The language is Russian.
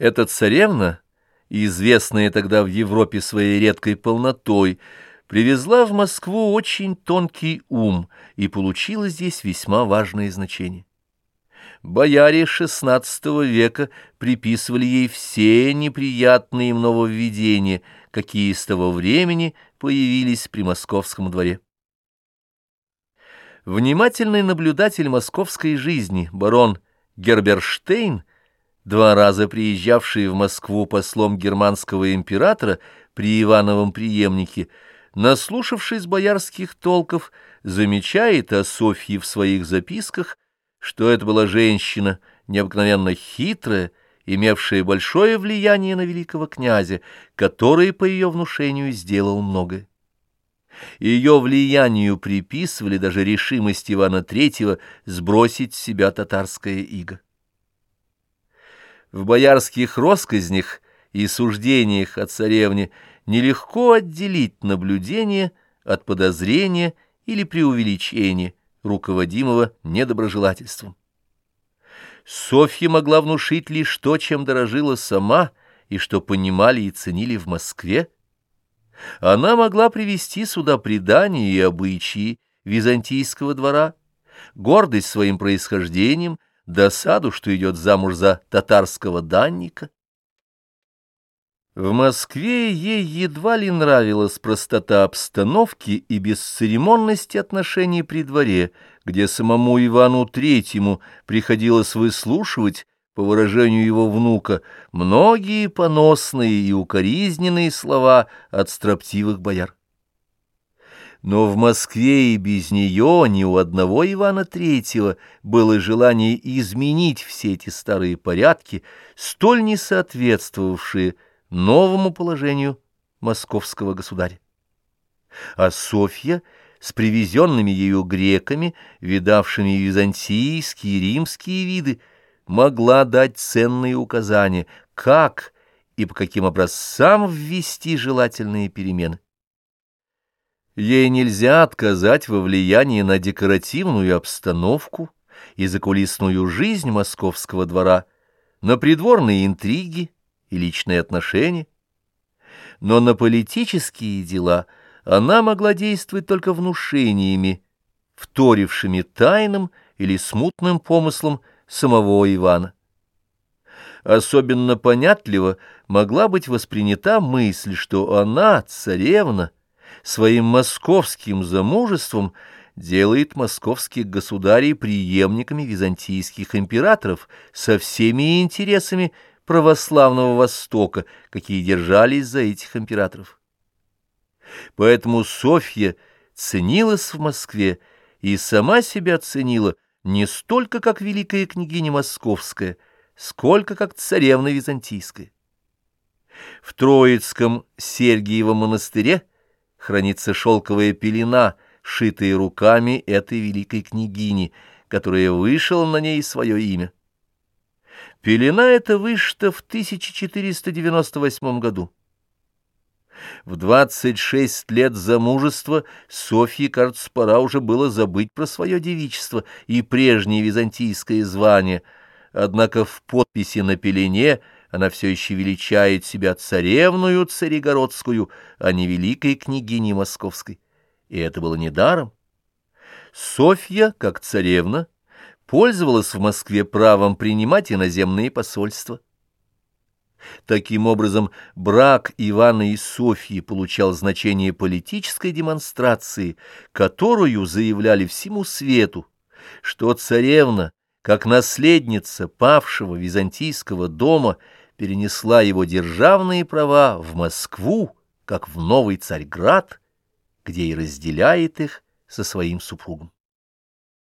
Эта царевна, известная тогда в Европе своей редкой полнотой, привезла в Москву очень тонкий ум и получила здесь весьма важное значение. Бояре XVI века приписывали ей все неприятные им нововведения, какие с того времени появились при московском дворе. Внимательный наблюдатель московской жизни, барон Герберштейн, два раза приезжавший в Москву послом германского императора при Ивановом преемнике, наслушавшись боярских толков, замечает о Софье в своих записках, что это была женщина необыкновенно хитрая, имевшая большое влияние на великого князя, который по ее внушению сделал многое. Ее влиянию приписывали даже решимость Ивана III сбросить с себя татарское иго. В боярских росказнях и суждениях о царевне нелегко отделить наблюдение от подозрения или преувеличения, руководимого недоброжелательством. Софья могла внушить лишь то, чем дорожила сама, и что понимали и ценили в Москве. Она могла привести сюда предания и обычаи византийского двора, гордость своим происхождением, досаду, что идет замуж за татарского данника. В Москве ей едва ли нравилась простота обстановки и бесцеремонность отношений при дворе, где самому Ивану Третьему приходилось выслушивать, по выражению его внука, многие поносные и укоризненные слова от строптивых бояр. Но в Москве и без нее ни у одного Ивана Третьего было желание изменить все эти старые порядки, столь несоответствовавшие новому положению московского государя. А Софья с привезенными ею греками, видавшими византийские и римские виды, могла дать ценные указания, как и по каким образцам ввести желательные перемены. Ей нельзя отказать во влиянии на декоративную обстановку и закулисную жизнь московского двора, на придворные интриги, и личные отношения. Но на политические дела она могла действовать только внушениями, вторившими тайным или смутным помыслом самого Ивана. Особенно понятливо могла быть воспринята мысль, что она, царевна, своим московским замужеством делает московских государей преемниками византийских императоров со всеми интересами православного Востока, какие держались за этих императоров. Поэтому Софья ценилась в Москве и сама себя ценила не столько как великая княгиня московская, сколько как царевна византийская. В Троицком Сергиевом монастыре хранится шелковая пелена, шитая руками этой великой княгини, которая вышла на ней свое имя. Пелена эта вышта в 1498 году. В 26 лет замужества Софье, кажется, пора уже было забыть про свое девичество и прежнее византийское звание, однако в подписи на пелене она все еще величает себя царевную царегородскую, а не великой княгиней московской. И это было недаром. Софья, как царевна, пользовалась в Москве правом принимать иноземные посольства. Таким образом, брак Ивана и Софьи получал значение политической демонстрации, которую заявляли всему свету, что царевна, как наследница павшего византийского дома, перенесла его державные права в Москву, как в новый Царьград, где и разделяет их со своим супругом.